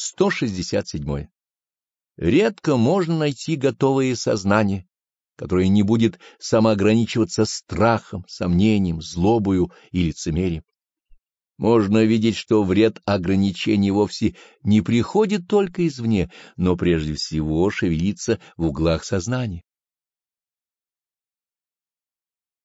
167. Редко можно найти готовое сознание, которое не будет самоограничиваться страхом, сомнением, злобою и лицемерием. Можно видеть, что вред ограничений вовсе не приходит только извне, но прежде всего шевелится в углах сознания.